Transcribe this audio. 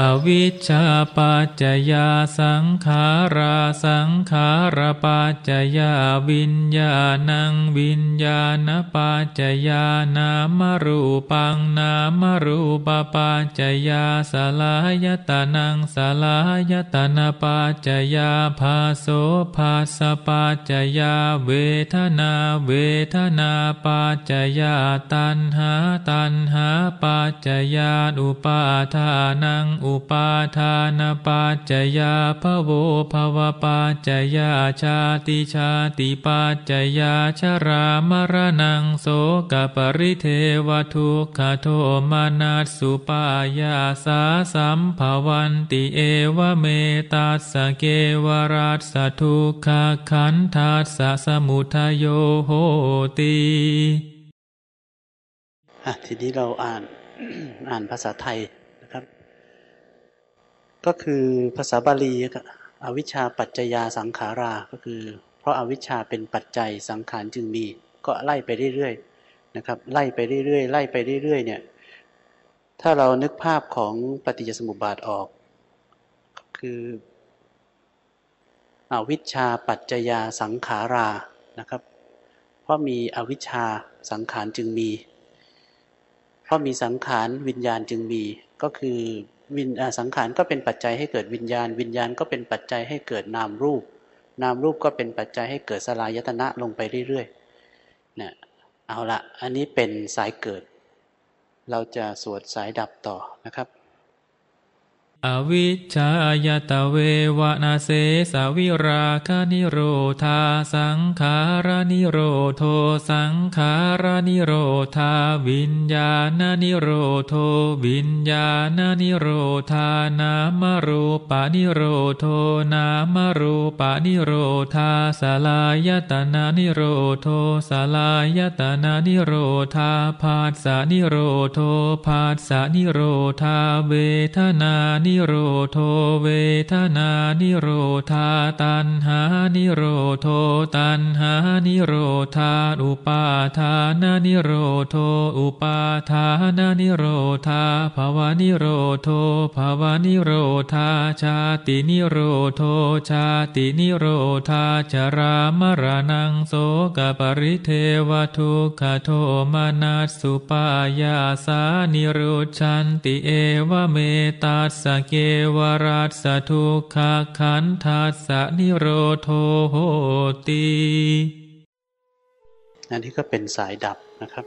อวิชชาปัจจยาสังขาราสังขารปัจจยาวิญญาณังวิญญาณปัจจยานามรูปังนามรูปปัจจยาสลายตานังสลายตนะปัจจยาภาโสภาสปัจจยาเวทนาเวทนาปัจจยาตันหาตันหาปัจจยาอุปาทานังอุปาทานปัจจยาภโวภวปัจจยาชาติชาติปัจจยาชรามรณังโสกปริเทวทุกขโทมานัสสุปายาสาสัมภวันติเอวเมตัสเกวรัสสะทุกขขันทัสสะสมุทโยโหติทีนี้เราอ่านอ่านภาษาไทย ก็คือภาษาบาลีอวิชชาปัจจยาสังขารา ก็คือ เพราะอาวิชชาเป็นปัจจัยสังขารจึงมี ก็ไล่ไปเรื่อยๆนะครับ ไล่ไปเรื่อยๆไล่ไปเรื่อยๆเนี่ย ถ้าเรานึกภาพของปฏิจจสมุปบาทออก คืออวิชชาปัจจยาสังขารานะครับ เพราะมีอวิชชาสังขารจึงมี เพราะมีสังขารวิญญาณจึงมี ก็คือ วิญสังขารก็เป็นปัจจัยให้เกิดวิญญาณ วิญญาณก็เป็นปัจจัยให้เกิดนามรูป นามรูปก็เป็นปัจจัยให้เกิดสลายตนะลงไปเรื่อยๆเนี่ยเอาละอันนี้เป็นสายเกิด เราจะสวดสายดับต่อนะครับ อวิชชายตเววะ อเสสวิราคานิโรธาสังขารานิโรโธ สังขารานิโรธาวิญญาณนิโรโธ วิญญาณนิโรธานามรูปานิโรโธ นามรูปานิโรธาสฬายตนานิโรโธ สฬายตนานิโรธา ผาสานิโรโธ ผาสานิโรธาเวทนานิโรโธ เวทนานิโรธาตัณหานิโรโธ ตัณหานิโรธาอุปาทานานิโรโธ อุปาทานานิโรธาภาวานิโรโธ ภาวานิโรธาชาตินิโรโธ ชาตินิโรธา ชรามรณังโสกปริเทวทุกขโทมนัสสุปายาสานิรุชฌันติเอวเมตัสสะ เกวลัสสะทุกขักขันธัสสะ นิโรโธ โหติ อันนี้ก็เป็นสายดับนะครับ